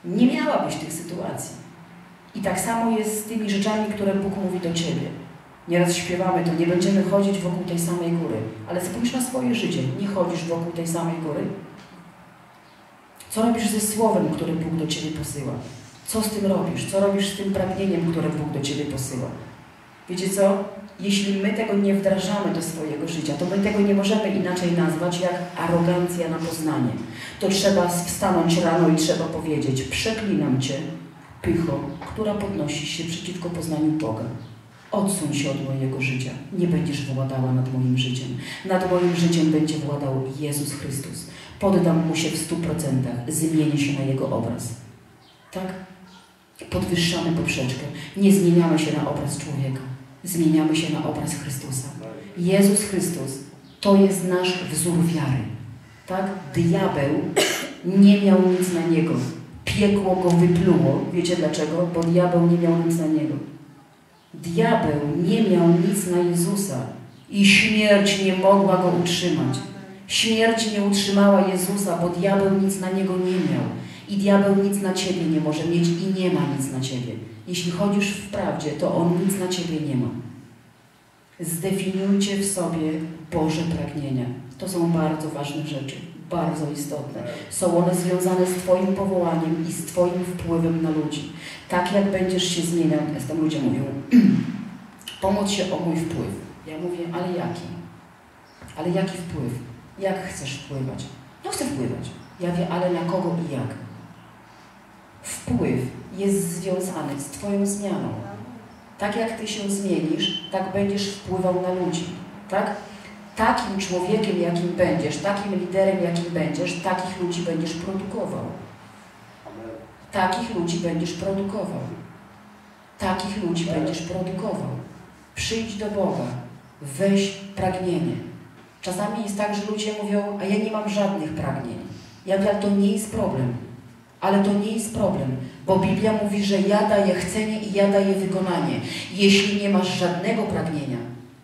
Nie miałabyś tych sytuacji. I tak samo jest z tymi rzeczami, które Bóg mówi do Ciebie. Nieraz śpiewamy to, nie będziemy chodzić wokół tej samej góry. Ale spójrz na swoje życie. Nie chodzisz wokół tej samej góry? Co robisz ze słowem, które Bóg do Ciebie posyła? Co z tym robisz? Co robisz z tym pragnieniem, które Bóg do Ciebie posyła? Wiecie co? Jeśli my tego nie wdrażamy do swojego życia, to my tego nie możemy inaczej nazwać jak arogancja na poznanie. To trzeba wstanąć rano i trzeba powiedzieć: Przeklinam Cię, pycho, która podnosi się przeciwko poznaniu Boga. Odsuń się od mojego życia. Nie będziesz władała nad moim życiem. Nad moim życiem będzie władał Jezus Chrystus. Poddam Mu się w stu procentach. Zmienię się na Jego obraz. Tak? Podwyższamy poprzeczkę. Nie zmieniamy się na obraz człowieka. Zmieniamy się na obraz Chrystusa. Jezus Chrystus to jest nasz wzór wiary. Tak? Diabeł nie miał nic na Niego. Piekło go wypluło. Wiecie dlaczego? Bo diabeł nie miał nic na Niego. Diabeł nie miał nic na Jezusa i śmierć nie mogła go utrzymać. Śmierć nie utrzymała Jezusa, bo diabeł nic na niego nie miał. I diabeł nic na ciebie nie może mieć i nie ma nic na ciebie. Jeśli chodzisz w prawdzie, to on nic na ciebie nie ma. Zdefiniujcie w sobie Boże pragnienia. To są bardzo ważne rzeczy, bardzo istotne. Są one związane z Twoim powołaniem i z Twoim wpływem na ludzi. Tak jak będziesz się zmieniał, tam ludzie mówią, pomóc się o mój wpływ. Ja mówię, ale jaki? Ale jaki wpływ? Jak chcesz wpływać? No chcę wpływać. Ja wiem, ale na kogo i jak? Wpływ jest związany z Twoją zmianą. Tak jak Ty się zmienisz, tak będziesz wpływał na ludzi. Tak? Takim człowiekiem, jakim będziesz, takim liderem, jakim będziesz, takich ludzi będziesz produkował. Takich ludzi będziesz produkował. Takich ludzi będziesz produkował. Przyjdź do Boga. Weź pragnienie. Czasami jest tak, że ludzie mówią, a ja nie mam żadnych pragnień. Ja to nie jest problem. Ale to nie jest problem, bo Biblia mówi, że ja daję chcenie i ja daję wykonanie. Jeśli nie masz żadnego pragnienia,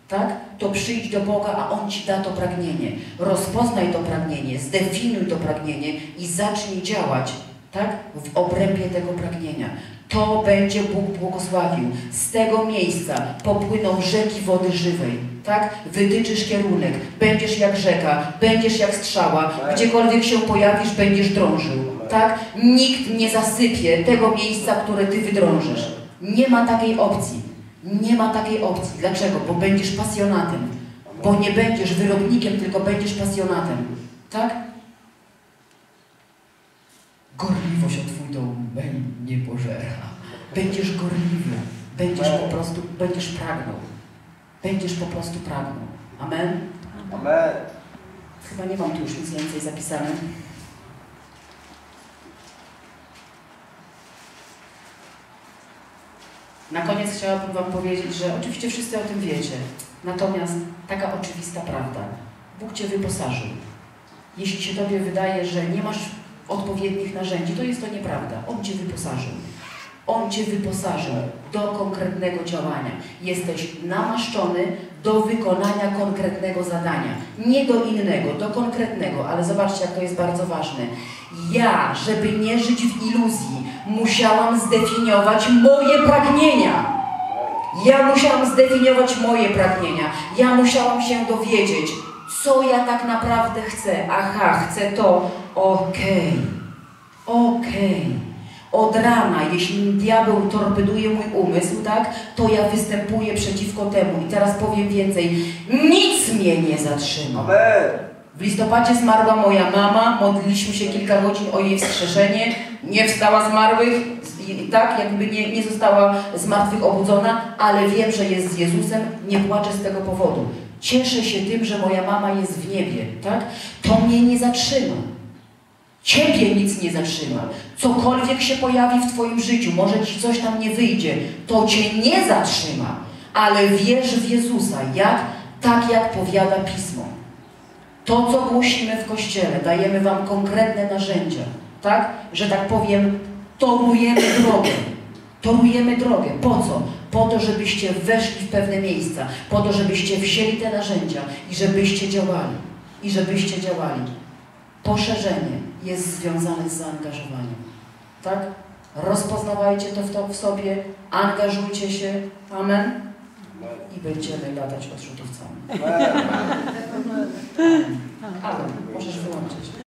tak, to przyjdź do Boga, a On ci da to pragnienie. Rozpoznaj to pragnienie, zdefiniuj to pragnienie i zacznij działać, tak, w obrębie tego pragnienia. To będzie Bóg błogosławił. Z tego miejsca popłyną rzeki wody żywej. Tak? Wytyczysz kierunek, będziesz jak rzeka, będziesz jak strzała, gdziekolwiek się pojawisz, będziesz drążył. Tak? Nikt nie zasypie tego miejsca, które ty wydrążysz. Nie ma takiej opcji. Nie ma takiej opcji. Dlaczego? Bo będziesz pasjonatem. Bo nie będziesz wyrobnikiem, tylko będziesz pasjonatem. Tak? Gorliwość o Twój dom nie pożera. Będziesz gorliwy. Będziesz po prostu, będziesz pragnął. Będziesz po prostu pragnął. Amen? Amen. Chyba nie mam tu już nic więcej zapisane. Na koniec chciałabym Wam powiedzieć, że oczywiście wszyscy o tym wiecie. Natomiast taka oczywista prawda. Bóg Cię wyposażył. Jeśli się Tobie wydaje, że nie masz odpowiednich narzędzi, to jest to nieprawda. On Cię wyposażył. On Cię wyposażył do konkretnego działania. Jesteś namaszczony do wykonania konkretnego zadania. Nie do innego, do konkretnego, ale zobaczcie, jak to jest bardzo ważne. Ja, żeby nie żyć w iluzji, musiałam zdefiniować moje pragnienia. Ja musiałam zdefiniować moje pragnienia. Ja musiałam się dowiedzieć, co ja tak naprawdę chcę. Aha, chcę to. Okej. Okej. Od rana, jeśli diabeł torpeduje mój umysł, tak, to ja występuję przeciwko temu. I teraz powiem więcej. Nic mnie nie zatrzyma. W listopadzie zmarła moja mama, modliliśmy się kilka godzin o jej wskrzeszenie, nie wstała z martwych, tak jakby nie, nie została z martwych obudzona, ale wiem, że jest z Jezusem, nie płaczę z tego powodu. Cieszę się tym, że moja mama jest w niebie, tak? To mnie nie zatrzyma. Ciebie nic nie zatrzyma. Cokolwiek się pojawi w Twoim życiu, może Ci coś tam nie wyjdzie, to Cię nie zatrzyma, ale wierz w Jezusa, jak? Tak jak powiada Pismo. To, co głosimy w Kościele, dajemy Wam konkretne narzędzia, tak? Że tak powiem, torujemy drogę. Torujemy drogę. Po co? Po to, żebyście weszli w pewne miejsca, po to, żebyście wzięli te narzędzia i żebyście działali. I żebyście działali. Poszerzenie jest związane z zaangażowaniem. Tak? Rozpoznawajcie to w, to w sobie, angażujcie się. Amen. I będziemy latać odrzutowcami. Amen. Amen. Możesz wyłączyć.